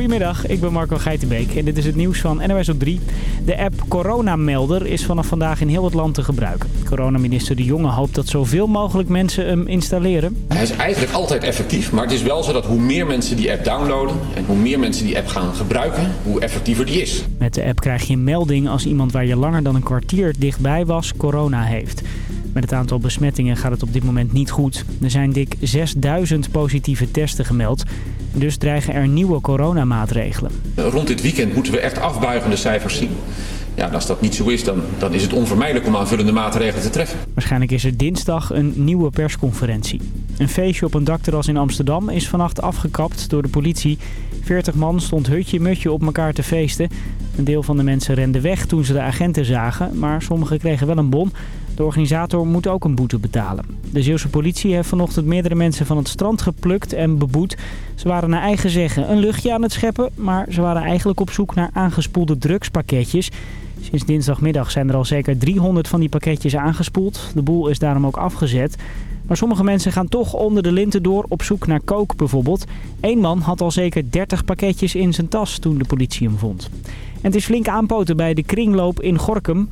Goedemiddag, ik ben Marco Geitenbeek en dit is het nieuws van NOS op 3. De app Coronamelder is vanaf vandaag in heel het land te gebruiken. Coronaminister De Jonge hoopt dat zoveel mogelijk mensen hem installeren. Hij is eigenlijk altijd effectief, maar het is wel zo dat hoe meer mensen die app downloaden... en hoe meer mensen die app gaan gebruiken, hoe effectiever die is. Met de app krijg je een melding als iemand waar je langer dan een kwartier dichtbij was corona heeft. Met het aantal besmettingen gaat het op dit moment niet goed. Er zijn dik 6000 positieve testen gemeld. Dus dreigen er nieuwe coronamaatregelen. Rond dit weekend moeten we echt afbuigende cijfers zien. Ja, als dat niet zo is, dan, dan is het onvermijdelijk om aanvullende maatregelen te treffen. Waarschijnlijk is er dinsdag een nieuwe persconferentie. Een feestje op een dakterras in Amsterdam is vannacht afgekapt door de politie. 40 man stond hutje-mutje op elkaar te feesten. Een deel van de mensen rende weg toen ze de agenten zagen, maar sommigen kregen wel een bon. De organisator moet ook een boete betalen. De Zeeuwse politie heeft vanochtend meerdere mensen van het strand geplukt en beboet. Ze waren naar eigen zeggen een luchtje aan het scheppen, maar ze waren eigenlijk op zoek naar aangespoelde drugspakketjes. Sinds dinsdagmiddag zijn er al zeker 300 van die pakketjes aangespoeld. De boel is daarom ook afgezet. Maar sommige mensen gaan toch onder de linten door op zoek naar kook bijvoorbeeld. Eén man had al zeker 30 pakketjes in zijn tas toen de politie hem vond. En het is flink aanpoten bij de kringloop in Gorkum.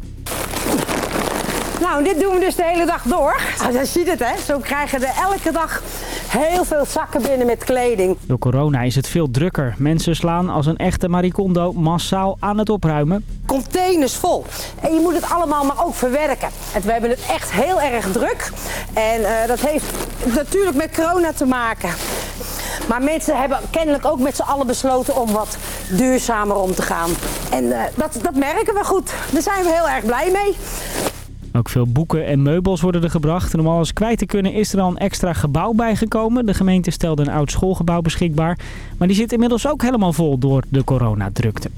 Nou, dit doen we dus de hele dag door. Nou, je ziet het, hè. Zo krijgen we elke dag heel veel zakken binnen met kleding. Door corona is het veel drukker. Mensen slaan als een echte maricondo massaal aan het opruimen. Containers vol. En je moet het allemaal maar ook verwerken. En we hebben het echt heel erg druk. En uh, dat heeft natuurlijk met corona te maken. Maar mensen hebben kennelijk ook met z'n allen besloten om wat duurzamer om te gaan. En uh, dat, dat merken we goed. Daar zijn we heel erg blij mee. Ook veel boeken en meubels worden er gebracht. En om alles kwijt te kunnen is er al een extra gebouw bijgekomen. De gemeente stelde een oud schoolgebouw beschikbaar. Maar die zit inmiddels ook helemaal vol door de coronadrukte.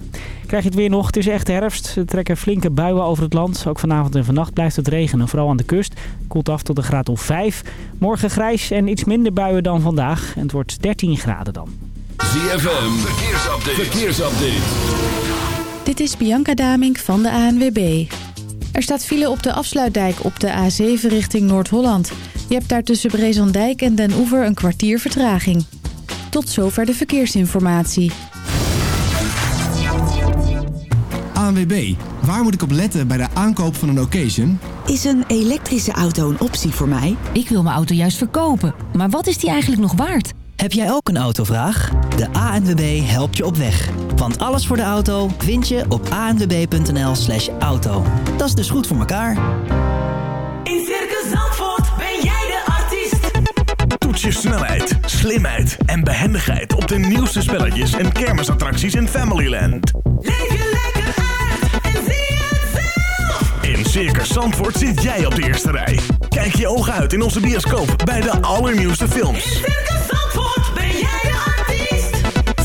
Krijg je het weer nog? Het is echt herfst. Er trekken flinke buien over het land. Ook vanavond en vannacht blijft het regenen, vooral aan de kust. Koelt af tot een graad of 5. Morgen grijs en iets minder buien dan vandaag. En het wordt 13 graden dan. ZFM, verkeersupdate. verkeersupdate. Dit is Bianca Damink van de ANWB. Er staat file op de afsluitdijk op de A7 richting Noord-Holland. Je hebt daar tussen Brezandijk en Den Oever een kwartier vertraging. Tot zover de verkeersinformatie. ANWB, waar moet ik op letten bij de aankoop van een occasion? Is een elektrische auto een optie voor mij? Ik wil mijn auto juist verkopen, maar wat is die eigenlijk nog waard? Heb jij ook een autovraag? De ANWB helpt je op weg. Want alles voor de auto vind je op anwb.nl slash auto. Dat is dus goed voor elkaar. In Circus Zandvoort ben jij de artiest. Toets je snelheid, slimheid en behendigheid op de nieuwste spelletjes en kermisattracties in Familyland. Leef je lekker uit en zie het zelf. In Circus Zandvoort zit jij op de eerste rij. Kijk je ogen uit in onze bioscoop bij de allernieuwste films. In Circus Zandvoort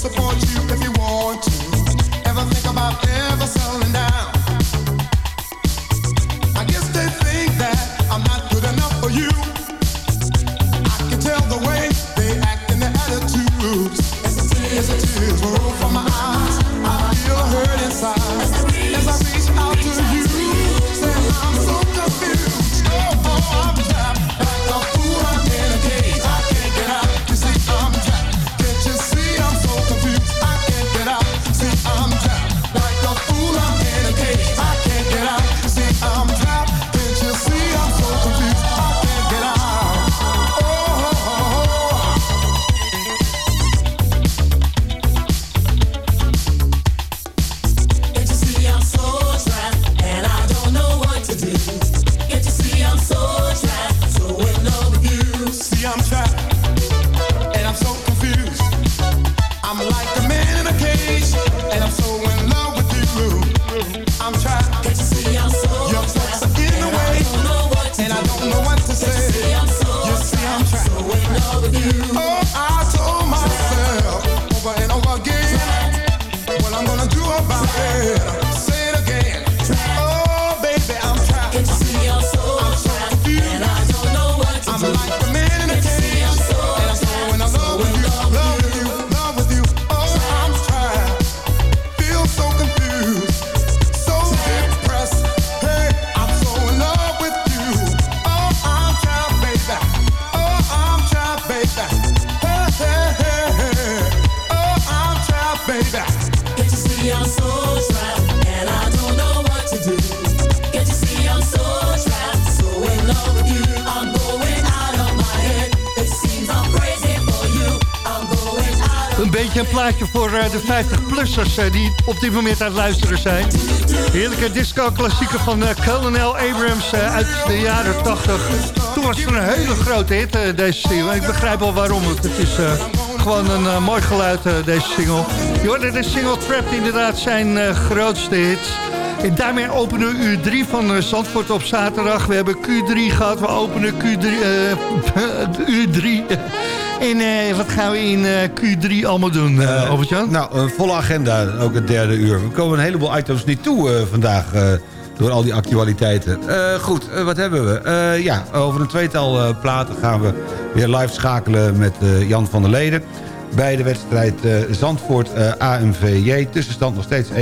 support you if you want to. Ever think about ever selling een plaatje voor eh, de 50-plussers uh, die op dit moment aan het luisteren zijn. Heerlijke disco-klassieker van uh, Colonel Abrams uit de jaren 80. Toen was het een hele grote hit, deze single. Ik begrijp wel waarom, het is gewoon een mooi geluid, deze single. Je hoorde de single Trapped inderdaad zijn grootste hit. En daarmee openen we uur 3 van Zandvoort op zaterdag. We hebben Q3 gehad, we openen Q3, uur 3... En uh, wat gaan we in uh, Q3 allemaal doen, uh, Albert-Jan? Nou, een volle agenda, ook het derde uur. We komen een heleboel items niet toe vandaag door al die actualiteiten. goed, wat hebben we? ja, over een tweetal platen gaan we weer live schakelen met Jan van der Leden. Bij de wedstrijd Zandvoort-AMVJ. Tussenstand nog steeds 1-0.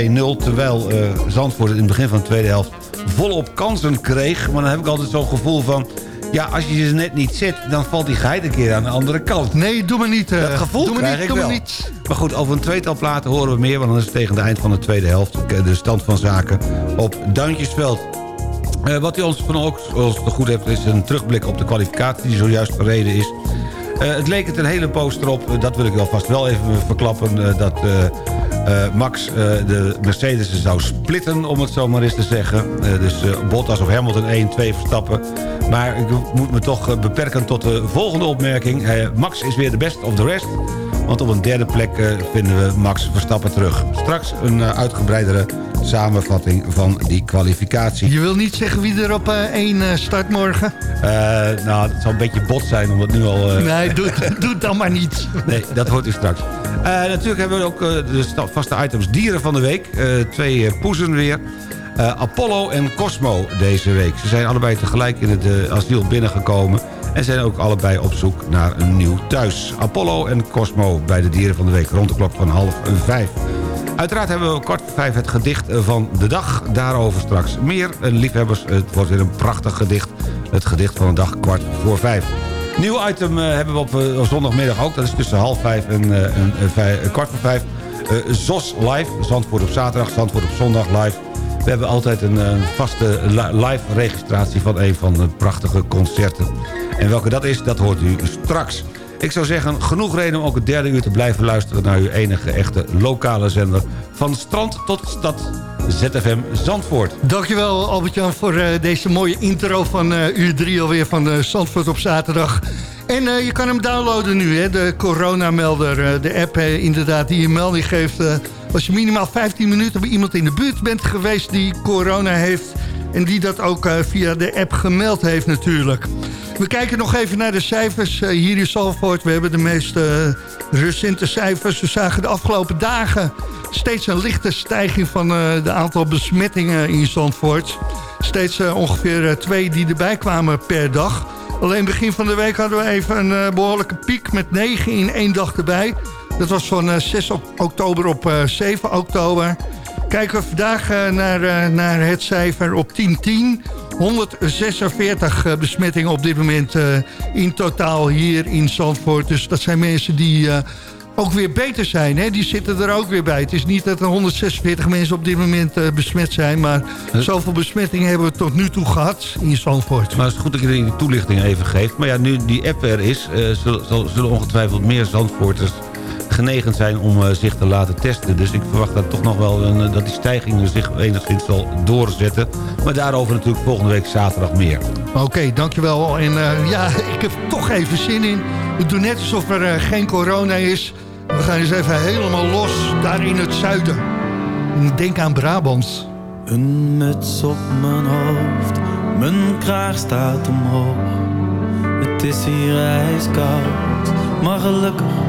Terwijl Zandvoort in het begin van de tweede helft volop kansen kreeg. Maar dan heb ik altijd zo'n gevoel van... Ja, als je ze net niet zet, dan valt die geit een keer aan de andere kant. Nee, doe maar niet. Uh, dat gevoel doe krijg niet, doe wel. Niet. Maar goed, over een tweetal platen horen we meer... want dan is het tegen het eind van de tweede helft de stand van zaken op Duintjesveld. Uh, wat u ons van ook, het goed heeft, is een terugblik op de kwalificatie... die zojuist verreden is. Uh, het leek het een hele poos erop, dat wil ik wel vast wel even verklappen... dat uh, Max uh, de Mercedes zou splitten, om het zo maar eens te zeggen. Uh, dus Bottas of Hamilton 1, 2 Verstappen. Maar ik moet me toch beperken tot de volgende opmerking. Max is weer de best of the rest. Want op een derde plek vinden we Max Verstappen terug. Straks een uitgebreidere samenvatting van die kwalificatie. Je wil niet zeggen wie er op één start morgen? nou, het zal een beetje bot zijn om het nu al... Nee, doe, doe het dan maar niet. Nee, dat hoort u straks. natuurlijk hebben we ook de vaste items dieren van de week. Twee poezen weer. Apollo en Cosmo deze week. Ze zijn allebei tegelijk in het asiel binnengekomen... en zijn ook allebei op zoek naar een nieuw thuis. Apollo en Cosmo bij de dieren van de week rond de klok van half vijf. Uiteraard hebben we kort voor vijf het gedicht van de dag. Daarover straks meer. liefhebbers, het wordt weer een prachtig gedicht. Het gedicht van de dag kwart voor vijf. Nieuw item hebben we op, zondagmiddag ook. Dat is tussen half vijf en, en kwart voor vijf. ZOS Live, Zandvoort op zaterdag, Zandvoort op zondag live. We hebben altijd een, een vaste live registratie van een van de prachtige concerten. En welke dat is, dat hoort u straks. Ik zou zeggen, genoeg reden om ook het derde uur te blijven luisteren... naar uw enige echte lokale zender. Van strand tot stad, ZFM Zandvoort. Dankjewel Albert-Jan voor uh, deze mooie intro van uh, uur 3 alweer van uh, Zandvoort op zaterdag. En je kan hem downloaden nu, hè, de coronamelder, de app inderdaad die een melding geeft... als je minimaal 15 minuten bij iemand in de buurt bent geweest die corona heeft... en die dat ook via de app gemeld heeft natuurlijk. We kijken nog even naar de cijfers hier in Salford. We hebben de meest recente cijfers. We zagen de afgelopen dagen steeds een lichte stijging van het aantal besmettingen in Zandvoort. Steeds ongeveer twee die erbij kwamen per dag... Alleen begin van de week hadden we even een behoorlijke piek met 9 in één dag erbij. Dat was van uh, eh, 6 oktober op uh, eh, 7 oktober. Kijken we vandaag naar, naar het cijfer op 10-10. 146 besmettingen op dit moment in totaal hier in Zandvoort. Dus dat zijn mensen die ook weer beter zijn. Hè? Die zitten er ook weer bij. Het is niet dat er 146 mensen op dit moment uh, besmet zijn... maar zoveel besmettingen hebben we tot nu toe gehad in Zandvoort. Maar het is goed dat je die toelichting even geeft. Maar ja, nu die app er is, uh, zullen, zullen ongetwijfeld meer Zandvoorters genegen zijn om uh, zich te laten testen. Dus ik verwacht dat toch nog wel een, dat die stijging zich enigszins zal doorzetten. Maar daarover natuurlijk volgende week zaterdag meer. Oké, dankjewel. En ja, ik heb toch even zin in. We doen net alsof er geen corona is... We gaan eens even helemaal los, daar in het zuiden. Denk aan Brabant. Een muts op mijn hoofd, mijn kraag staat omhoog. Het is hier ijskoud, maar gelukkig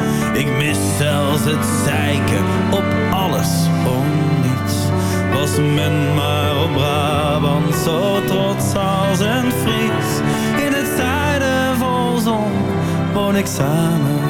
ik mis zelfs het zeiken op alles om niets. Was men maar op Brabant zo trots als een friet. In het zuiden vol zon woon ik samen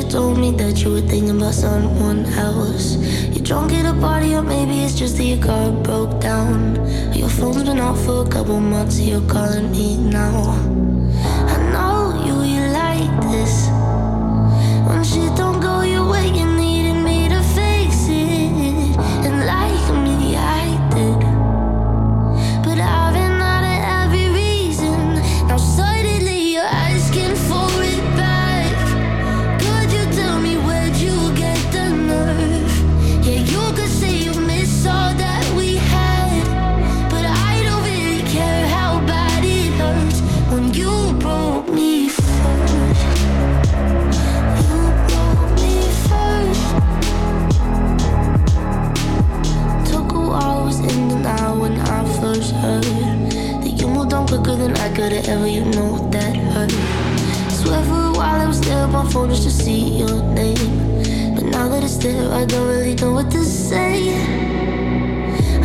You told me that you were thinking about someone else. You're drunk at a party, or maybe it's just that your car broke down. Your phone's been off for a couple months, so you're calling me now. than I could have ever, you know that hurt. Swear for a while I was there on my phone just to see your name. But now that it's there, I don't really know what to say.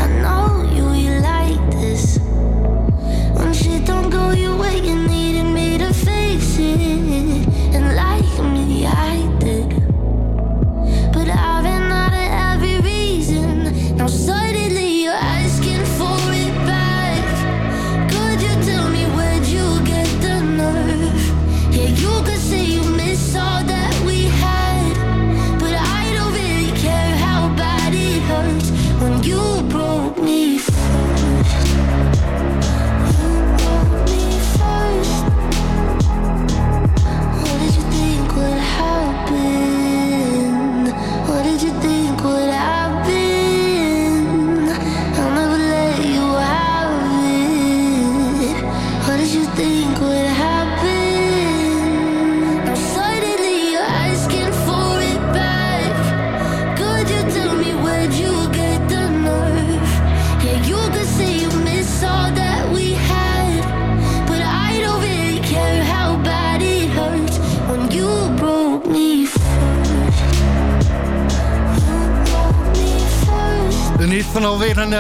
I know you, you like this. When shit don't go your way.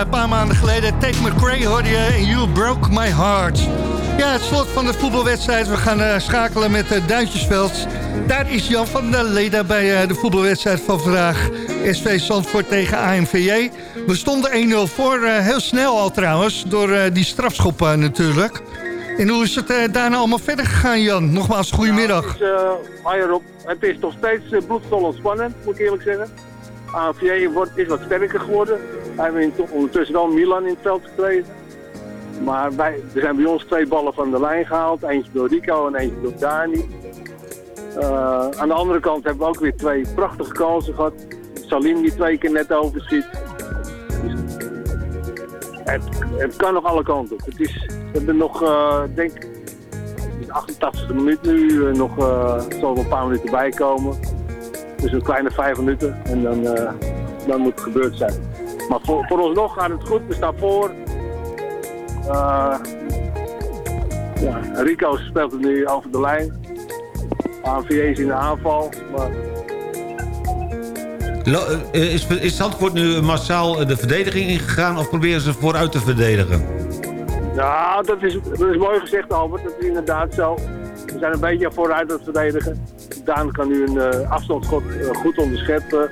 een paar maanden geleden. Take McCray, hoorde je en You Broke My Heart. Ja, het slot van de voetbalwedstrijd. We gaan eh, schakelen met eh, het Duintjesveld. Daar is Jan van der Leda bij eh, de voetbalwedstrijd van vandaag. SV Zandvoort tegen AMVJ. We stonden 1-0 voor, heel snel al trouwens, door die strafschoppen natuurlijk. En hoe is het daarna nou allemaal verder gegaan, Jan? Nogmaals, goedemiddag. Het, is, het is nog steeds bloedstollend spannend moet ik eerlijk zeggen. AMVJ wordt, is wat sterker geworden. We hebben ondertussen wel Milan in het veld gekregen. Maar wij, er zijn bij ons twee ballen van de lijn gehaald. Eentje door Rico en eentje door Dani. Uh, aan de andere kant hebben we ook weer twee prachtige kansen gehad. Salim die twee keer net overschiet. Het, het, kan nog alle kanten op. Het is, we hebben nog, uh, denk de 88e minuut nu, uh, nog zal een paar minuten bij komen. Dus een kleine vijf minuten en dan, dan moet het gebeurd zijn. Maar voor, voor ons nog gaat het goed. We staan voor. Uh, ja, Rico speelt het nu over de lijn. ANVJ is in de aanval. Maar... Eh, is, is Zandvoort nu massaal de verdediging ingegaan of proberen ze vooruit te verdedigen? Ja, dat is, dat is mooi gezegd Albert. Dat is inderdaad zo. We zijn een beetje vooruit aan het verdedigen. Daan kan nu een uh, afstandsschot uh, goed onderscheppen.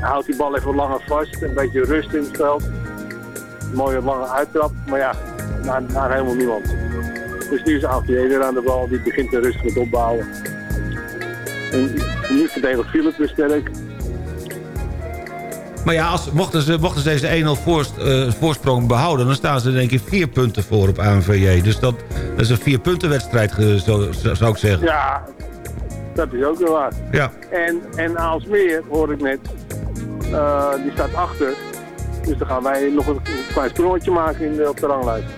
Houdt die bal even langer vast. Een beetje rust in het veld. Een mooie lange uittrap. Maar ja, naar, naar helemaal niemand. Dus nu is AVJ weer aan de bal, die begint er rustig met opbouwen. En nu verdedigt Philip weer sterk. Maar ja, als, mochten, ze, mochten ze deze 1-0 voorst, uh, voorsprong behouden... dan staan ze denk ik vier punten voor op ANVJ. Dus dat, dat is een vier punten wedstrijd, zo, zou ik zeggen. Ja, dat is ook wel waar. Ja. En, en Aalsmeer, hoor ik net, uh, die staat achter. Dus dan gaan wij nog een klein sprongetje maken in de, op de ranglijst.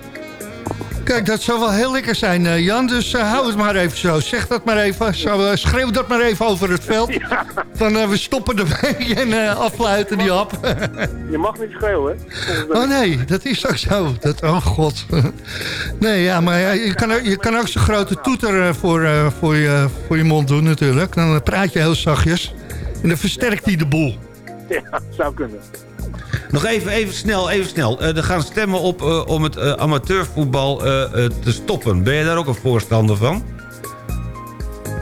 Kijk, dat zou wel heel lekker zijn, uh, Jan. Dus uh, hou het maar even zo. Zeg dat maar even. Zo, uh, schreeuw dat maar even over het veld. Ja. Van we stoppen ermee en afluiten die hap. je mag niet schreeuwen, hè? Oh nee, dat is ook zo. Dat, oh god. nee, ja, maar je, kan, je kan ook zo'n grote toeter voor, voor, je, voor je mond doen natuurlijk. Dan praat je heel zachtjes. En dan versterkt hij de boel. Ja, zou kunnen. Nog even, even snel, even snel. Uh, er gaan stemmen op uh, om het uh, amateurvoetbal te stoppen. Ben je daar ook een voorstander van?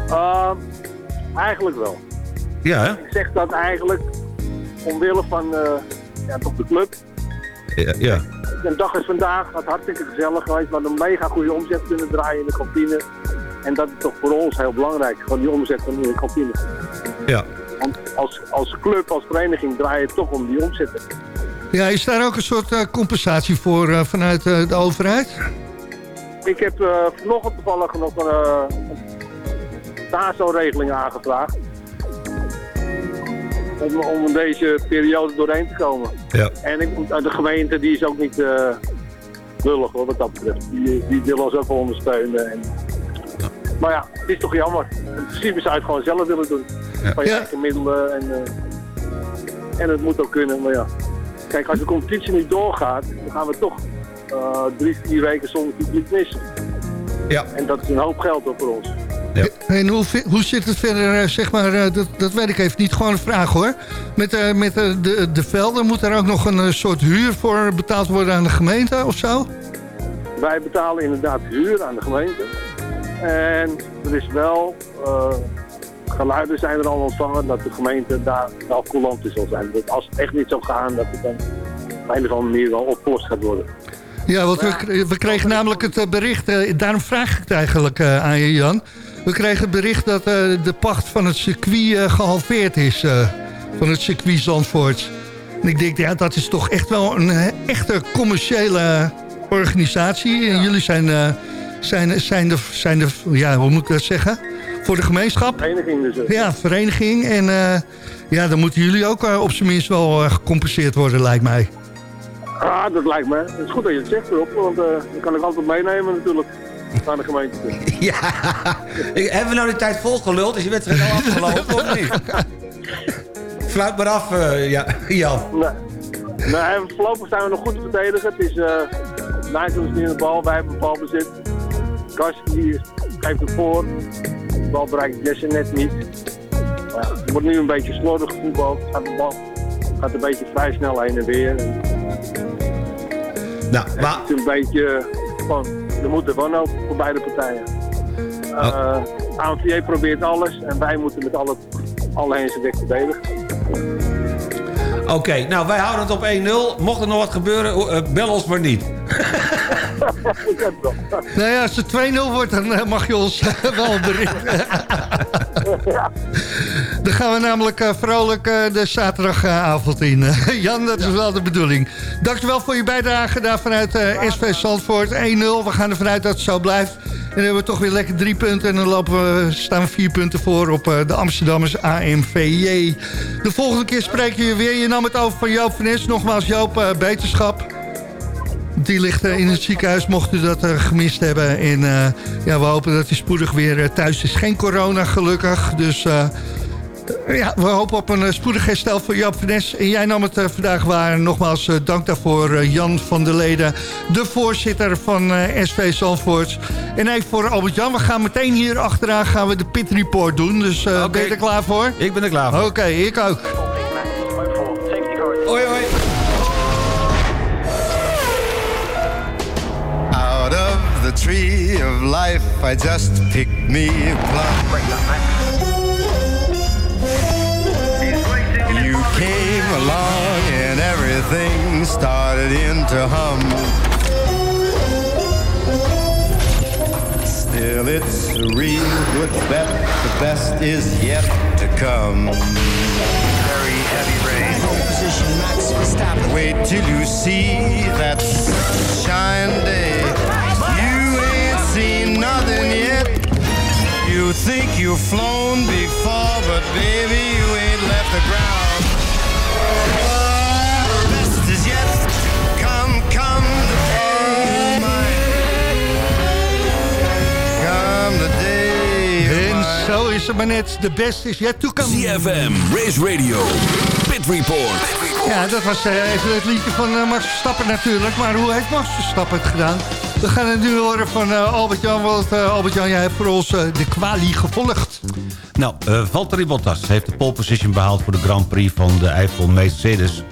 Ehm, eigenlijk wel. Ja, hè? Ik zeg dat eigenlijk omwille van ja, toch de club. Ja, ja. De dag is vandaag, wat hartstikke gezellig geweest. We hadden een mega goede omzet kunnen draaien in de kantine. En dat is toch voor ons heel belangrijk, gewoon die omzet van in de kantine. Ja. Want als, als club, als vereniging draai je toch om die omzetten. Ja, is daar ook een soort uh, compensatie voor uh, vanuit uh, de overheid? Ik heb vanochtend toevallig nog een TASO-regeling aangevraagd. Om, om deze periode doorheen te komen. Ja. En ik, de gemeente die is ook niet lullig hoor, wat dat betreft. Die, die wil ons ook wel ondersteunen. En... Ja. Maar ja, het is toch jammer. In principe zou je het gewoon zelf willen doen. Ja. Van je eigen middelen. En, en het moet ook kunnen, maar ja. Kijk, als de competitie niet doorgaat, dan gaan we toch uh, drie, vier weken zonder publiek missen. Ja. En dat is een hoop geld voor ons. Ja. En hoe, hoe zit het verder, zeg maar, dat, dat weet ik even niet, gewoon een vraag hoor. Met, uh, met uh, de, de velden, moet er ook nog een soort huur voor betaald worden aan de gemeente of zo? Wij betalen inderdaad huur aan de gemeente. En er is wel geluiden zijn er al ontvangen dat de gemeente daar wel coulant in zal zijn. Dat als het echt niet zou gaan, dat het dan op een of andere manier wel opgelost gaat worden. Ja, want we, we kregen namelijk het bericht, daarom vraag ik het eigenlijk aan je Jan. We kregen het bericht dat de pacht van het circuit gehalveerd is, van het circuit Zandvoort. En ik denk, ja, dat is toch echt wel een echte commerciële organisatie. En jullie zijn, zijn, zijn, de, zijn de, ja, hoe moet ik dat zeggen? Voor de gemeenschap. Vereniging dus. Ja, vereniging. En uh, ja, dan moeten jullie ook uh, op zijn minst wel uh, gecompenseerd worden, lijkt mij. Ah, dat lijkt me. Het is goed dat je het zegt erop, want dan kan ik altijd meenemen natuurlijk. Naar de gemeente. Ja, hebben we nou de tijd volgeluld? Is je wedstrijd al afgelopen of niet? Fluit maar af, ja, Jan. Nee. nee, voorlopig zijn we nog goed te verdedigen. Het is uh, Nijs in de bal, wij hebben balbezit. Kast die geeft het voor bal bereikt Jesse net niet. Het wordt nu een beetje slordig voetbal. Gaat de bal gaat een beetje vrij snel heen en weer. Nou, maar... Het is een beetje gewoon, er moet er voor beide partijen. Uh, probeert alles en wij moeten met alle, alle heen en weg verdedigen. Oké, nou wij houden het op 1-0. Mocht er nog wat gebeuren, uh, bel ons maar niet. nou ja, als het 2-0 wordt, dan uh, mag je ons wel berichten. dan gaan we namelijk uh, vrolijk de zaterdagavond in. Jan, dat is ja. wel de bedoeling. Dankjewel voor je bijdrage daar vanuit SV Zandvoort. 1-0, we gaan ervan uit dat het zo blijft. En dan hebben we toch weer lekker drie punten. En dan lopen we, staan we vier punten voor op de Amsterdammers AMVJ. De volgende keer spreek je weer. Je nam het over van Joop van Nes. Nogmaals Joop, beterschap. Die ligt in het ziekenhuis, mocht u dat gemist hebben. En ja, we hopen dat hij spoedig weer thuis is. Geen corona, gelukkig. Dus ja, we hopen op een spoedig herstel voor Joop Nes. En jij nam het uh, vandaag waar. Nogmaals, uh, dank daarvoor uh, Jan van der Leden, de voorzitter van SV Zandvoort. En even voor Albert-Jan, we gaan meteen hier achteraan gaan we de pit report doen. Dus okay. ben je er klaar voor? Ik ben er klaar voor. Oké, okay, ik ook. Tree of life, I just picked me a plum. came along and everything started in to hum. Still, it's a real good bet. The best is yet to come. Very heavy rain. Position, Max Verstappen. Wait till you see that shine day. You think you've flown before, but baby, you ain't left the ground. Zo is het maar net. De best is yet to come. CFM, Race Radio, Pit Report. Ja, dat was uh, even het liedje van uh, Max Verstappen natuurlijk. Maar hoe heeft Max Verstappen het gedaan? We gaan het nu horen van uh, Albert-Jan. Want Albert-Jan, jij hebt voor ons de kwalie gevolgd. Nou, Valtteri Bottas heeft de pole position behaald... voor de Grand Prix van de Eiffel Mercedes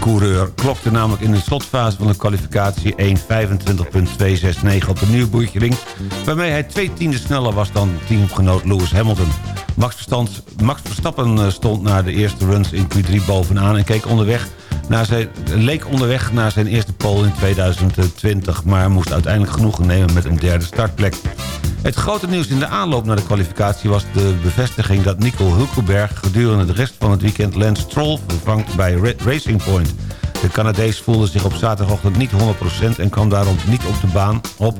coureur klokte namelijk in de slotfase van de kwalificatie 1.25.269 op de Nürburgring... waarmee hij twee tienden sneller was dan teamgenoot Lewis Hamilton. Max, Verstappen eh, stond na de eerste runs in Q3 bovenaan... en keek onderweg naar zijn, leek onderweg naar zijn eerste pole in 2020... maar moest uiteindelijk genoegen nemen met een derde startplek. Het grote nieuws in de aanloop naar de kwalificatie was de bevestiging dat Nico Hulkenberg gedurende de rest van het weekend Lance Stroll vervangt bij Racing Point. De Canadees voelde zich op zaterdagochtend niet 100% en kwam daarom niet op de baan op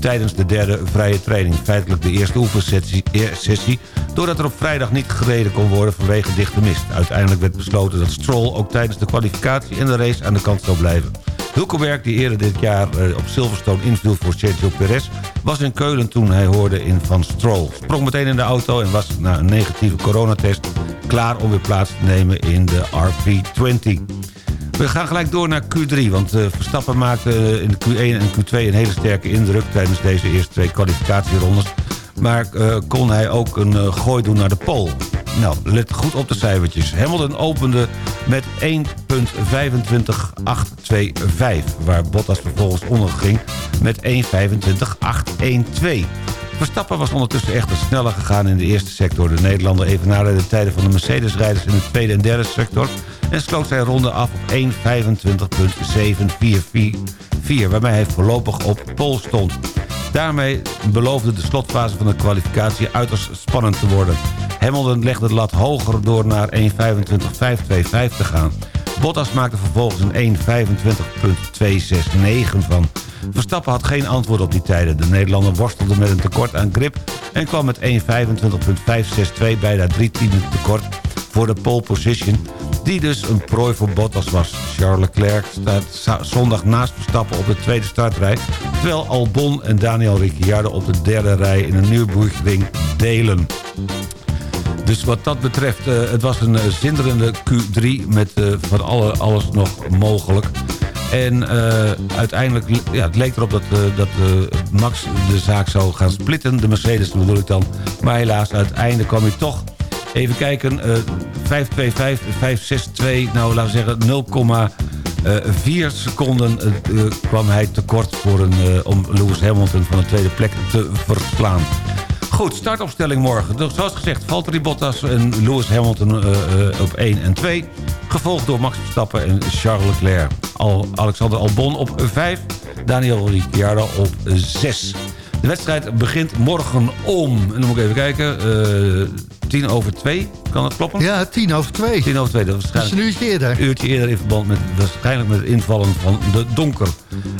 tijdens de derde vrije training. Feitelijk de eerste oefensessie, sessie, doordat er op vrijdag niet gereden kon worden vanwege dichte mist. Uiteindelijk werd besloten dat Stroll ook tijdens de kwalificatie en de race aan de kant zou blijven. Hulkenberg, die eerder dit jaar eh, op Silverstone inviel voor Sergio Perez... was in Keulen toen hij hoorde in Van Stroll. Sprong meteen in de auto en was na een negatieve coronatest... klaar om weer plaats te nemen in de RP20. We gaan gelijk door naar Q3, want uh, Verstappen maakte uh, in de Q1 en Q2 een hele sterke indruk... tijdens deze eerste twee kwalificatierondes. Maar uh, kon hij ook een gooi doen naar de pole. Nou, let goed op de cijfertjes. Hamilton opende met 1.25825, waar Bottas vervolgens onderging met 1.25812. Verstappen was ondertussen echter sneller gegaan in de eerste sector. De Nederlander evenaarde de tijden van de Mercedes-rijders in de tweede en derde sector... en sloot zijn ronde af op 1.25.744, waarmee hij voorlopig op pol stond. Daarmee beloofde de slotfase van de kwalificatie uiterst spannend te worden. Hamilton legde de lat hoger door naar 1.25.525 te gaan. Bottas maakte vervolgens een 1.25.269 van. Verstappen had geen antwoord op die tijden. De Nederlander worstelde met een tekort aan grip... en kwam met 1.25.562 bijna drie tienden tekort voor de pole position... die dus een prooi voor Bottas was. Charles Leclerc staat zondag naast Verstappen op de tweede startrij... terwijl Albon en Daniel Ricciardo op de derde rij in de Nürburgring delen. Dus wat dat betreft, uh, het was een uh, zinderende Q3 met uh, van alle, alles nog mogelijk. En uiteindelijk, ja, het leek erop dat, dat Max de zaak zou gaan splitten. De Mercedes bedoel ik dan. Maar helaas, uiteindelijk kwam hij toch... Even kijken, 525, 562, nou laten we zeggen Eh, vier seconden eh, eh, kwam hij tekort voor een, eh, om Lewis Hamilton van de tweede plek te verslaan. Goed, startopstelling morgen. Dus zoals gezegd, Valtteri Bottas en Lewis Hamilton eh, eh, op 1 en 2. Gevolgd door Max Verstappen en Charles Leclerc. Al Alexander Albon op 5. Daniel Ricciardo op 6. De wedstrijd begint morgen om... En dan moet ik even kijken... eh, tien over twee, kan dat kloppen? Ja, tien over twee. Tien over twee, dat was Dat is een uurtje eerder. een uurtje eerder in verband met waarschijnlijk met het invallen van de donker.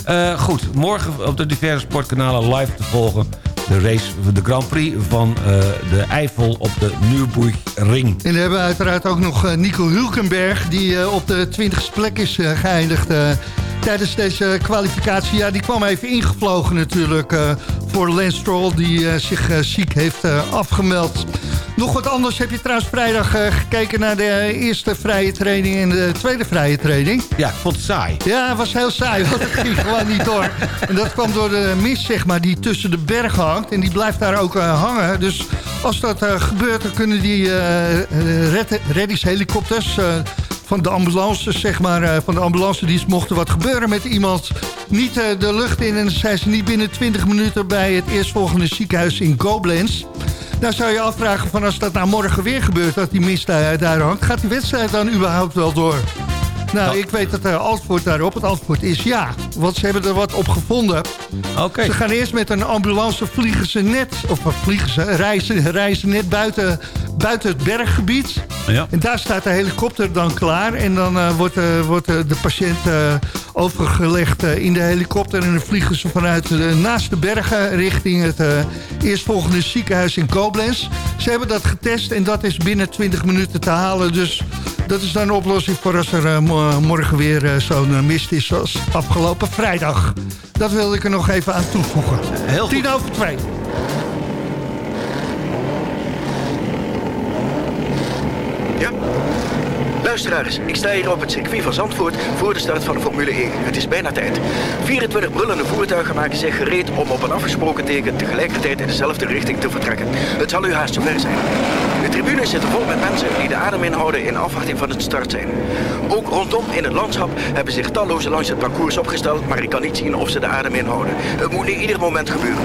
Eh, goed, morgen op de diverse sportkanalen live te volgen. De race, de Grand Prix van eh, de Eifel op de Nürburgring. En dan hebben we uiteraard ook nog Nico Hulkenberg... die op de 20ste plek is geëindigd tijdens deze kwalificatie. Ja, die kwam even ingevlogen natuurlijk eh, voor Lance Stroll... die eh, zich eh, ziek heeft afgemeld. Nog wat anders heb je trouwens vrijdag gekeken... naar de eerste vrije training en de tweede vrije training. Ja, ik vond het saai. Ja, het was heel saai, want het ging gewoon niet door. En dat kwam door de mist, zeg maar, die tussen de bergen hangt. En die blijft daar ook hangen. Dus als dat gebeurt, dan kunnen die red- reddingshelikopters... eh, van de ambulance, zeg maar, eh, van de ambulance dienst mocht er wat gebeuren met iemand. Niet eh, de lucht in en dan zijn ze niet binnen 20 minuten bij het eerstvolgende ziekenhuis in Koblenz. Nou zou je afvragen van als dat nou morgen weer gebeurt, dat die mist daar, daar hangt, gaat die wedstrijd dan überhaupt wel door? Nou, ik weet dat het antwoord daarop, het antwoord is ja. Want ze hebben er wat op gevonden. Oké. Ze gaan eerst met een ambulance vliegen ze net, of vliegen ze, reizen, reizen net buiten, buiten het berggebied. Ja. En daar staat de helikopter dan klaar. En dan eh, wordt, eh, wordt eh, de patiënt eh, overgelegd eh, in de helikopter. En dan vliegen ze vanuit de, naast de bergen richting het eh, eerstvolgende ziekenhuis in Koblenz. Ze hebben dat getest en dat is binnen 20 minuten te halen. Dus dat is dan een oplossing voor als er eh, mo- morgen weer eh, zo'n eh, mist is zoals afgelopen vrijdag. Dat wilde ik er nog even aan toevoegen. Heel Tien over twee. Ja. Luisteraars, ik sta hier op het circuit van Zandvoort voor de start van de Formule 1. Het is bijna tijd. 24 brullende voertuigen maken zich gereed om op een afgesproken teken tegelijkertijd in dezelfde richting te vertrekken. Het zal u haast zover zijn. De tribunes zitten vol met mensen die de adem inhouden in afwachting van het start zijn. Ook rondom in het landschap hebben zich talloze langs het parcours opgesteld, maar ik kan niet zien of ze de adem inhouden. Het moet nu ieder moment gebeuren.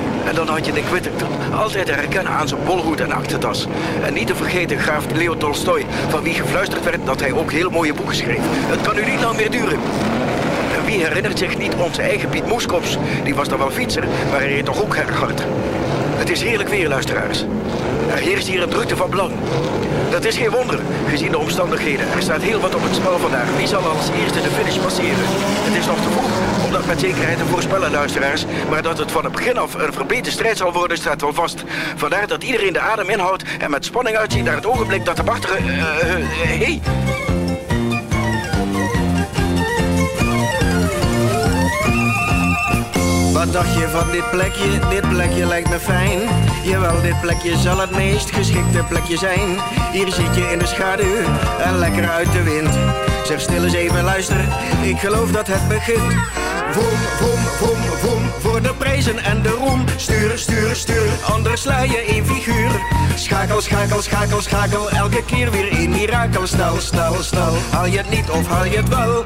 En dan had je de Whittington. Altijd te herkennen aan zijn bolhoed en aktentas. En niet te vergeten graaf Leo Tolstoy, van wie gefluisterd werd dat hij ook heel mooie boeken schreef. Het kan u niet lang meer duren. En wie herinnert zich niet onze eigen Piet Moeskops? Die was dan wel fietser, maar hij reed toch ook erg hard. Het is heerlijk weer, luisteraars. Er heerst hier een drukte van belang. Dat is geen wonder, gezien de omstandigheden. Er staat heel wat op het spel vandaag. Wie zal als eerste de finish passeren? Het is nog te vroeg om dat met zekerheid te voorspellen, luisteraars. Maar dat het van het begin af een verbeterde strijd zal worden, staat wel vast. Vandaar dat iedereen de adem inhoudt en met spanning uitziet naar het ogenblik dat de wachter... eh, eh, eh, hey, Wat dacht je van dit plekje? Dit plekje lijkt me fijn. Jawel, dit plekje zal het meest geschikte plekje zijn. Hier zit je in de schaduw en lekker uit de wind. Zeg stil eens even luisteren, ik geloof dat het begint. Vroom, vroom, vroom, vroom, voor de prijzen en de roem. Stuur, stuur, stuur, anders sla je in figuur. Schakel, schakel, schakel, schakel, elke keer weer in mirakel. Snel, snel, snel, haal je het niet of haal je het wel?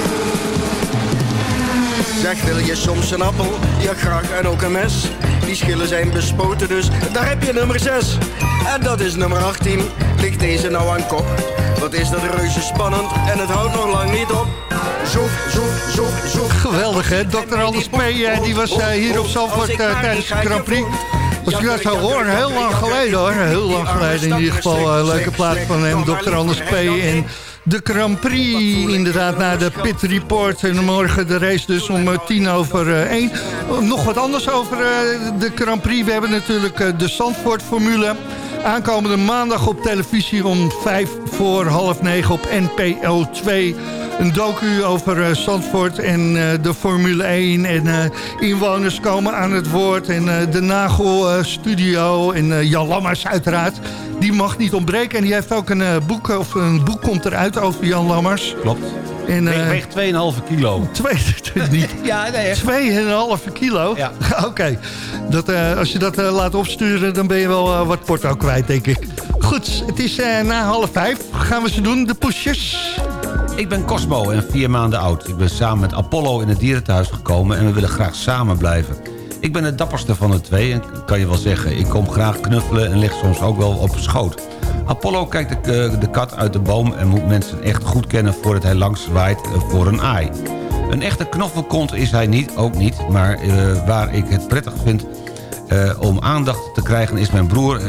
Zeg, wil je soms een appel? Ja, graag en ook een mes. Die schillen zijn bespoten, dus daar heb je nummer 6. En dat is nummer 18. Ligt deze nou aan kop? Wat is dat reuze spannend en het houdt nog lang niet op. Zoef, zoef, zoef, zoef. Geweldig, hè? Dr. Anders P. eh, die was eh, hier op Zandvoort eh, tijdens de Grand Prix. Als je dat zou horen, heel lang geleden hoor. Heel lang geleden in ieder geval. eh, leuke plaat van hem, Dr. Anders P. En de Grand Prix, inderdaad, naar de Pit Report. En morgen de race dus om eh, tien over eh, één. Nog wat anders over eh, de Grand Prix. We hebben natuurlijk de Zandvoort Formule. Aankomende maandag op televisie om vijf voor half negen op NPO 2 een docu over eh, Zandvoort en eh, de Formule 1. En eh, inwoners komen aan het woord. En de Nagel eh, Studio en Jan Lammers uiteraard. Die mag niet ontbreken. En die heeft ook een boek, of een boek komt eruit over Jan Lammers. Klopt. En, Weegt 2,5 kilo. Twee, niet. Ja, nee, echt. 2,5 kilo? Ja. Oké. Dat, Als je dat laat opsturen, dan ben je wel wat porto kwijt, denk ik. Goed, het is na half vijf. Gaan we ze doen, de pushjes. Ik ben Cosmo en vier maanden oud. Ik ben samen met Apollo in het dierenthuis gekomen en we willen graag samen blijven. Ik ben de dapperste van de twee en kan je wel zeggen. Ik kom graag knuffelen en lig soms ook wel op schoot. Apollo kijkt de, eh, de kat uit de boom en moet mensen echt goed kennen voordat hij langs waait eh, voor een aai. Een echte knoffelkont is hij niet, ook niet, maar eh, waar ik het prettig vind om aandacht te krijgen is mijn broer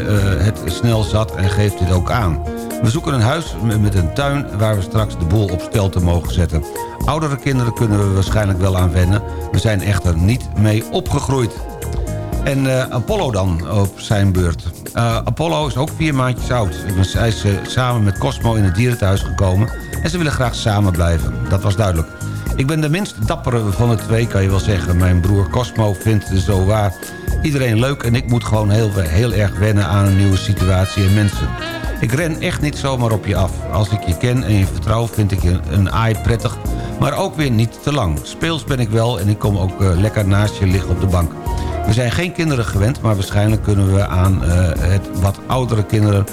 het snel zat en geeft dit ook aan. We zoeken een huis met een tuin waar we straks de boel op stelte mogen zetten. Oudere kinderen kunnen we waarschijnlijk wel aan wennen. We zijn echter niet mee opgegroeid. En eh, Apollo dan op zijn beurt. Eh, Apollo is ook vier maandjes oud. Hij is eh, samen met Cosmo in het dierenthuis gekomen... en ze willen graag samen blijven. Dat was duidelijk. Ik ben de minst dappere van de twee, kan je wel zeggen. Mijn broer Cosmo vindt zo waar iedereen leuk... en ik moet gewoon heel, heel erg wennen aan een nieuwe situatie en mensen. Ik ren echt niet zomaar op je af. Als ik je ken en je vertrouw, vind ik een aai prettig... maar ook weer niet te lang. Speels ben ik wel en ik kom ook eh, lekker naast je liggen op de bank. We zijn geen kinderen gewend, maar waarschijnlijk kunnen we aan eh, het wat oudere kinderen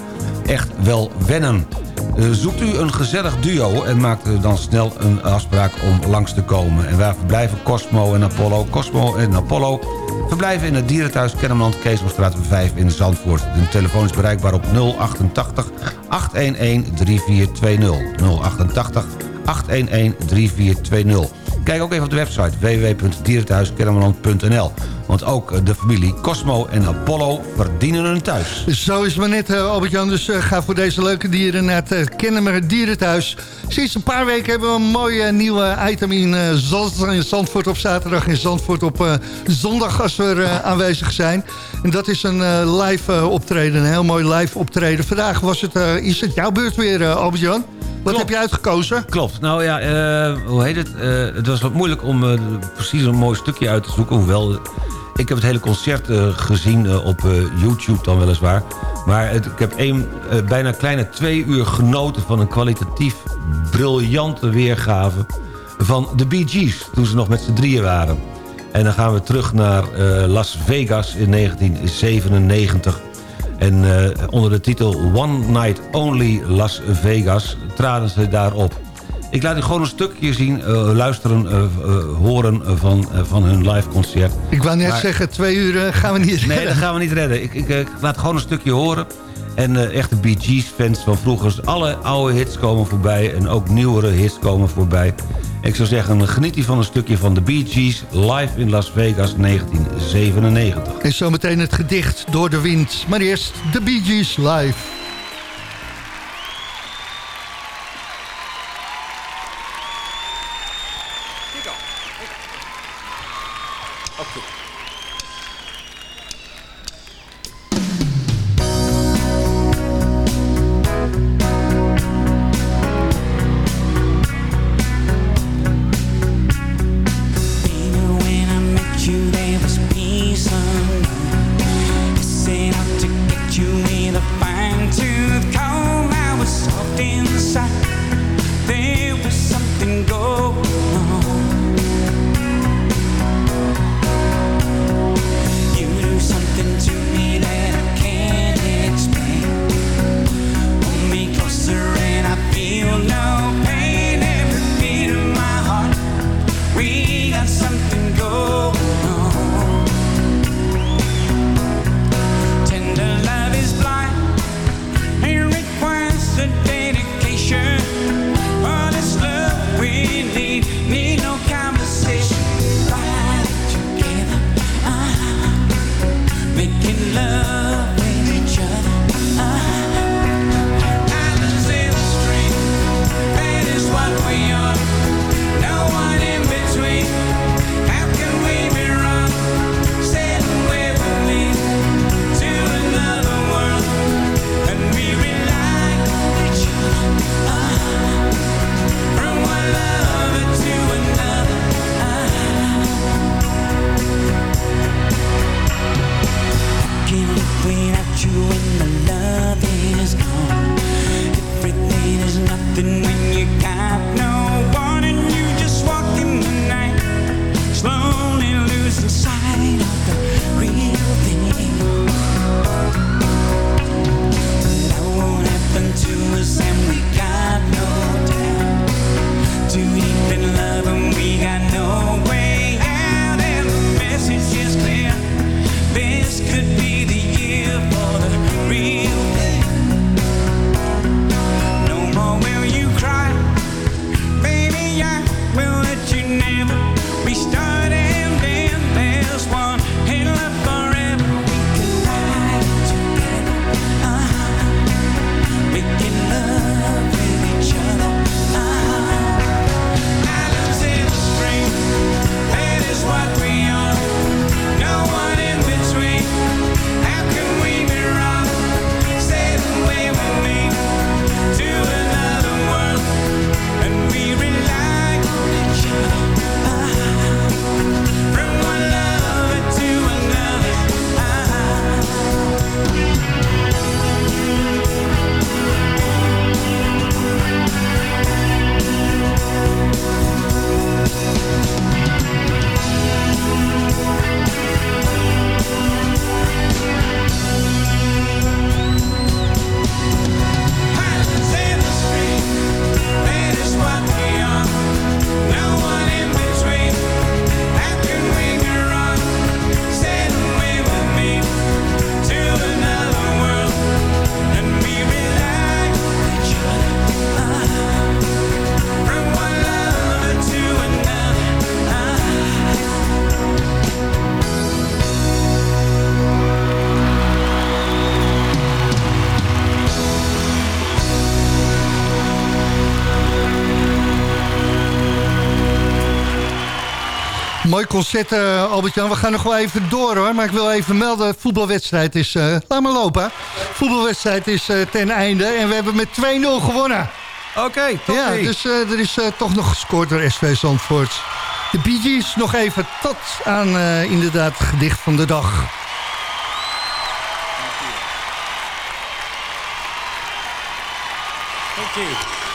echt wel wennen. Eh, zoekt u een gezellig duo en maakt dan snel een afspraak om langs te komen. En waar verblijven Cosmo en Apollo? Cosmo en Apollo verblijven in het dierenthuis Kennemerland, Keesomstraat 5 in Zandvoort. De telefoon is bereikbaar op 088 811 3420. 088 811 3420. Kijk ook even op de website www.dierenthuiskennemerland.nl. Want ook eh, de familie Cosmo en Apollo verdienen een thuis. Zo is het maar net, eh, Albert-Jan. Dus eh, ga voor deze leuke dieren naar het Kennemer Dierenthuis. Sinds een paar weken hebben we een mooi eh, nieuwe item in, Zand- in Zandvoort op zaterdag... en Zandvoort op zondag als we er aanwezig zijn. En dat is een live optreden, een heel mooi live optreden. Vandaag was het, is het jouw beurt weer, Albert-Jan. Wat heb je uitgekozen? Klopt. Nou ja, hoe heet het? Het was wat moeilijk om precies een mooi stukje uit te zoeken. Hoewel, ik heb het hele concert eh, gezien eh, op eh, YouTube dan weliswaar. Maar ik heb een, bijna kleine twee uur genoten van een kwalitatief briljante weergave van de Bee Gees. Toen ze nog met z'n drieën waren. En dan gaan we terug naar Las Vegas in 1997. En onder de titel One Night Only Las Vegas traden ze daarop. Ik laat u gewoon een stukje zien, eh, luisteren, eh, eh, horen van, van hun live concert. Ik wou net Maar- zeggen, twee uur gaan we niet Nee, dat gaan we niet redden. Ik, ik, laat gewoon een stukje horen. En echte Bee Gees fans van vroeger. Alle oude hits komen voorbij. En ook nieuwere hits komen voorbij. Ik zou zeggen, geniet u van een stukje van de Bee Gees live in Las Vegas 1997. En zometeen het gedicht door de wind. Maar eerst de Bee Gees live. Mooi concert, eh, Albert-Jan. We gaan nog wel even door, hoor. Maar ik wil even melden, de voetbalwedstrijd is... eh, laat maar lopen. voetbalwedstrijd is eh, ten einde. En we hebben met 2-0 gewonnen. Oké, top Ja, dus eh, er is eh, toch nog gescoord door SV Zandvoort. De Bee Gees nog even tot aan eh, inderdaad het gedicht van de dag. Thank you.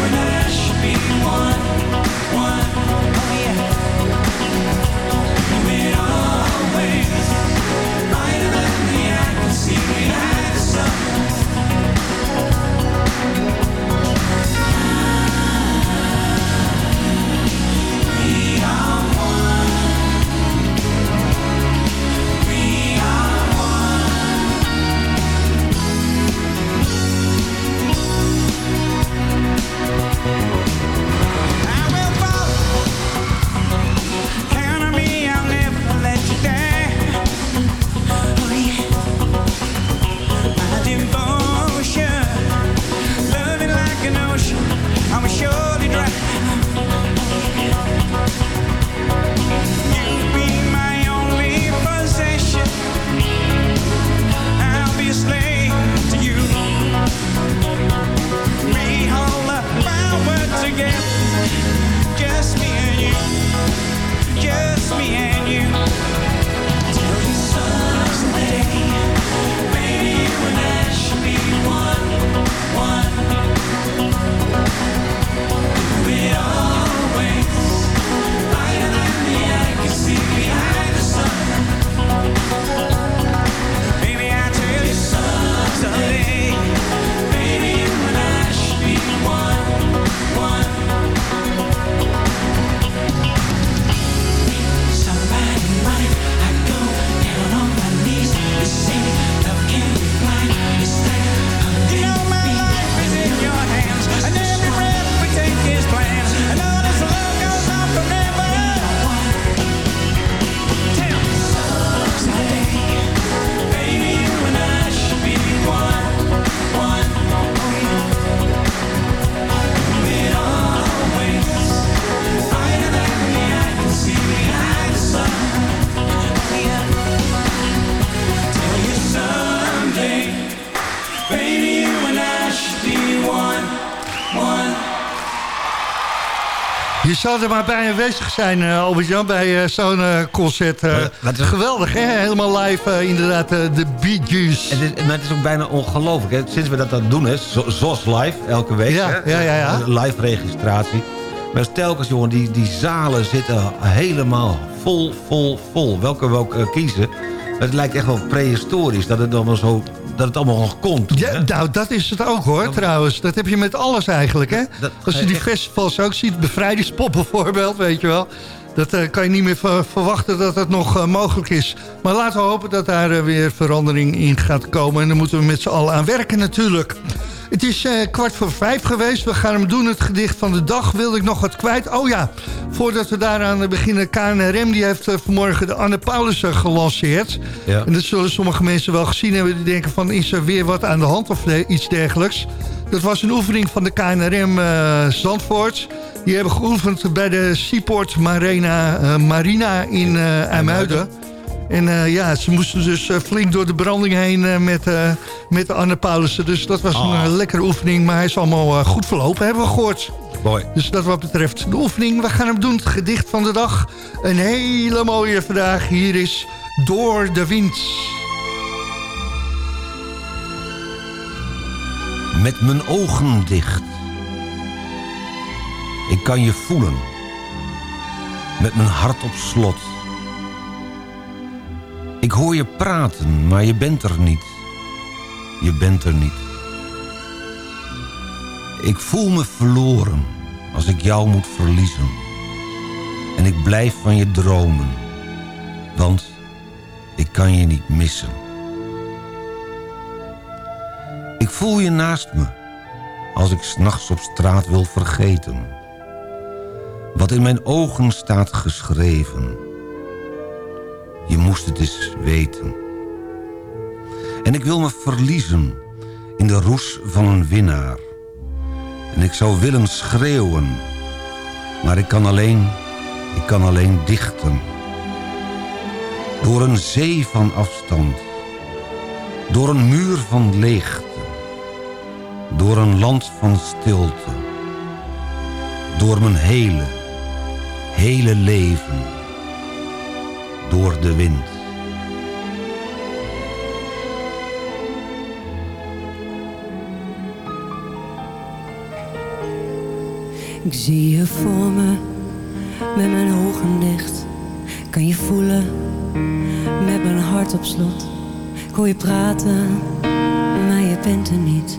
One, one, oh yeah. Zou er maar bij aanwezig zijn, uh, Albert-Jan, bij uh, zo'n uh, concert. Is... Geweldig, hè? Helemaal live, inderdaad, de Bee Gees. Het is, maar het is ook bijna ongelooflijk, hè? Sinds we dat, dat doen, hè? ZOS live, elke week. Ja, hè? ja, ja, ja. Live registratie. Maar telkens, jongen, die, die zalen zitten helemaal vol, vol, vol. Welke we ook kiezen. Het lijkt echt wel prehistorisch, dat het dan wel zo dat het allemaal nog komt. Ja, nou, dat is het ook hoor, trouwens. Dat heb je met alles eigenlijk, hè? Als je die festivals ook ziet, bevrijdingspop bijvoorbeeld, weet je wel. Dat uh, kan je niet meer verwachten dat het nog uh, mogelijk is. Maar laten we hopen dat daar uh, weer verandering in gaat komen. En daar moeten we met z'n allen aan werken natuurlijk. Het is kwart voor vijf geweest. We gaan hem doen, het gedicht van de dag. Wilde ik nog wat kwijt? Oh ja, voordat we daaraan beginnen. KNRM die heeft vanmorgen de Anne Paulussen gelanceerd. Ja. En dat zullen sommige mensen wel gezien hebben. Die denken van, is er weer wat aan de hand of iets dergelijks? Dat was een oefening van de KNRM Zandvoort... Die hebben geoefend bij de Seaport Marina, uh, Marina in uh, IJmuiden. En uh, ja, ze moesten dus flink door de branding heen met, met de Anne Paulussen. Dus dat was oh. een lekkere oefening. Maar hij is allemaal goed verlopen, hebben we gehoord. Mooi. Dus dat wat betreft de oefening. We gaan hem doen, het gedicht van de dag. Een hele mooie vandaag. Hier is Door de Wind. Met mijn ogen dicht ik kan je voelen. Met mijn hart op slot. Ik hoor je praten, maar je bent er niet. Je bent er niet. Ik voel me verloren als ik jou moet verliezen. En ik blijf van je dromen. Want ik kan je niet missen. Ik voel je naast me als ik s'nachts op straat wil vergeten wat in mijn ogen staat geschreven. Je moest het eens weten. En ik wil me verliezen in de roes van een winnaar. En ik zou willen schreeuwen, maar ik kan alleen, ik kan alleen dichten. Door een zee van afstand, door een muur van leegte, door een land van stilte, door mijn hele hele leven door de wind. Ik zie je voor me, met mijn ogen dicht. Kan je voelen, met mijn hart op slot. Ik hoor je praten, maar je bent er niet.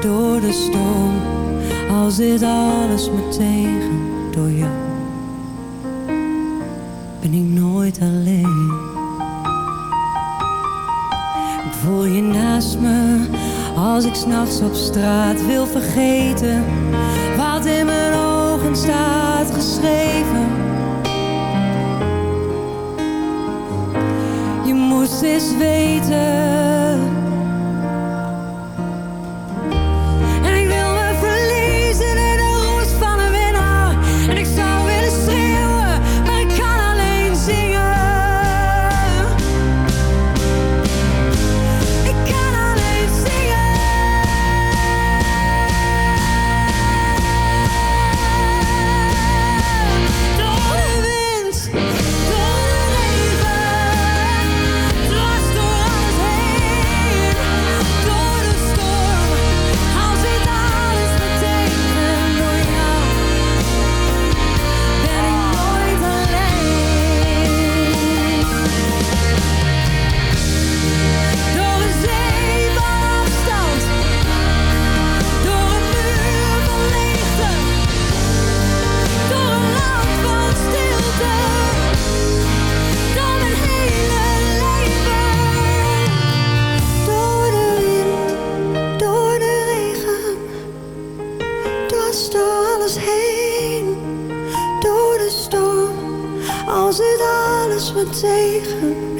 Door de storm, als dit alles me tegen. Door jou ben ik nooit alleen. Ik voel je naast me als ik s'nachts op straat wil vergeten wat in mijn ogen staat geschreven. Je moest eens weten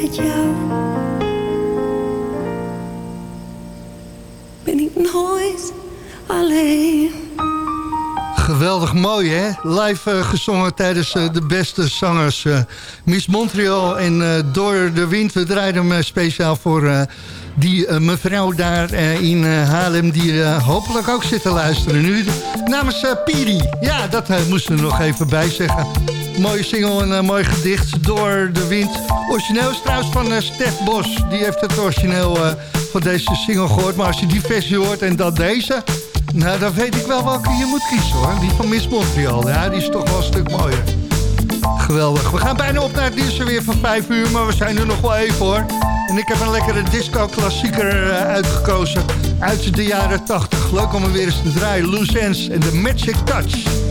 met jou. Ben ik nooit alleen. Geweldig mooi, hè? Live eh, gezongen tijdens eh, de beste zangers. eh, Miss Montreal en Door de Wind. We draaiden hem speciaal voor die mevrouw daar in eh, Haarlem... die hopelijk ook zit te luisteren nu. Namens Piri. Ja, dat moesten we nog even bij zeggen. Mooie single en een mooi gedicht. Door de Wind. Origineel is trouwens van eh, Stef Bos. Die heeft het origineel eh, van deze single gehoord. Maar als je die versie hoort en dan deze... Nou, dan weet ik wel welke je moet kiezen hoor. Die van Miss Montreal. Ja, die is toch wel een stuk mooier. Geweldig. We gaan bijna op naar het nieuws weer van 5 uur, maar we zijn er nog wel even hoor. En ik heb een lekkere disco-klassieker eh, uitgekozen uit de jaren 80. Leuk om hem weer eens te draaien. Loose Ends en The Magic Touch.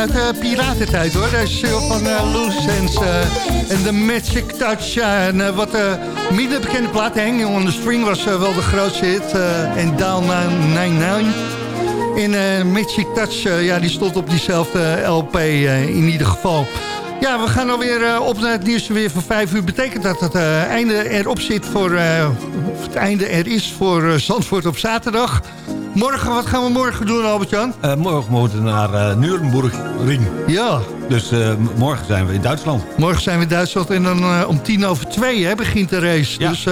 Uit de piratentijd hoor. Deze single van eh, Loose eh, en The Magic Touch. En eh, wat eh, minder bekende plaat, Hanging on the String, was eh, wel de grootste hit. eh, en Down 99. En eh, Magic Touch, eh, ja, die stond op diezelfde LP eh, in ieder geval. Ja, we gaan alweer eh, op naar het nieuws weer van 5 uur. Betekent dat het eh, einde erop zit voor... eh, het einde er is voor eh, Zandvoort op zaterdag. Morgen, wat gaan we morgen doen, Albert-Jan? Eh, morgen moeten we naar uh, Nürburgring. Ja. Dus uh, morgen zijn we in Duitsland. Morgen zijn we in Duitsland en dan om tien over twee hè, begint de race. Ja, dus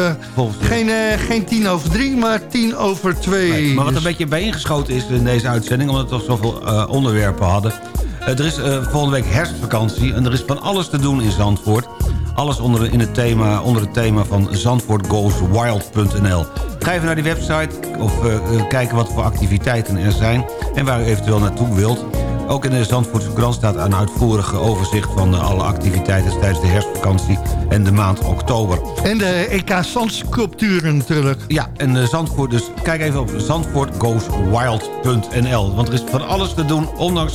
geen, geen tien over drie, maar tien over twee. Nee, maar wat dus... een beetje bijeengeschoten is in deze uitzending... omdat we toch zoveel onderwerpen hadden... er is volgende week herfstvakantie en er is van alles te doen in Zandvoort. Alles onder, in het thema, onder het thema van zandvoortgoeswild.nl. Ga even naar die website of uh, kijken wat voor activiteiten er zijn... en waar u eventueel naartoe wilt. Ook in de Zandvoortse krant staat een uitvoerige overzicht... van uh, alle activiteiten tijdens de herfstvakantie en de maand oktober. En de EK Zandsculpturen natuurlijk. Ja, en uh, Zandvoort, dus kijk even op zandvoortgoeswild.nl. Want er is van alles te doen, ondanks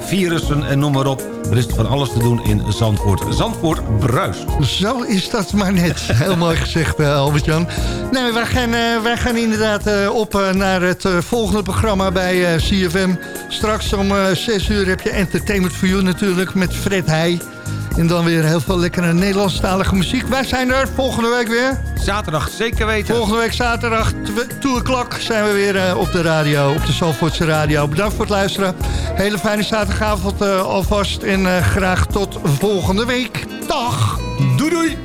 virussen en noem maar op... Er is van alles te doen in Zandvoort. Zandvoort bruist. Zo is dat maar net. Heel mooi gezegd, uh, Albert-Jan. Nee, wij gaan, uh, wij gaan inderdaad op naar het volgende programma bij CFM. Straks om 6 uur heb je Entertainment for You natuurlijk met Fred Heij. En dan weer heel veel lekkere Nederlandstalige muziek. Wij zijn er volgende week weer. Zaterdag, zeker weten. Volgende week zaterdag, 2 o'clock, zijn we weer uh, op de radio, op de Zalvoortse radio. Bedankt voor het luisteren. Hele fijne zaterdagavond uh, alvast. En uh, graag tot volgende week. Dag. Doei doei.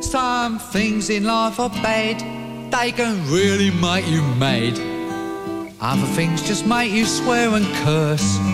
Some things in life are bad. They can really make you mad. Other things just make you swear and curse.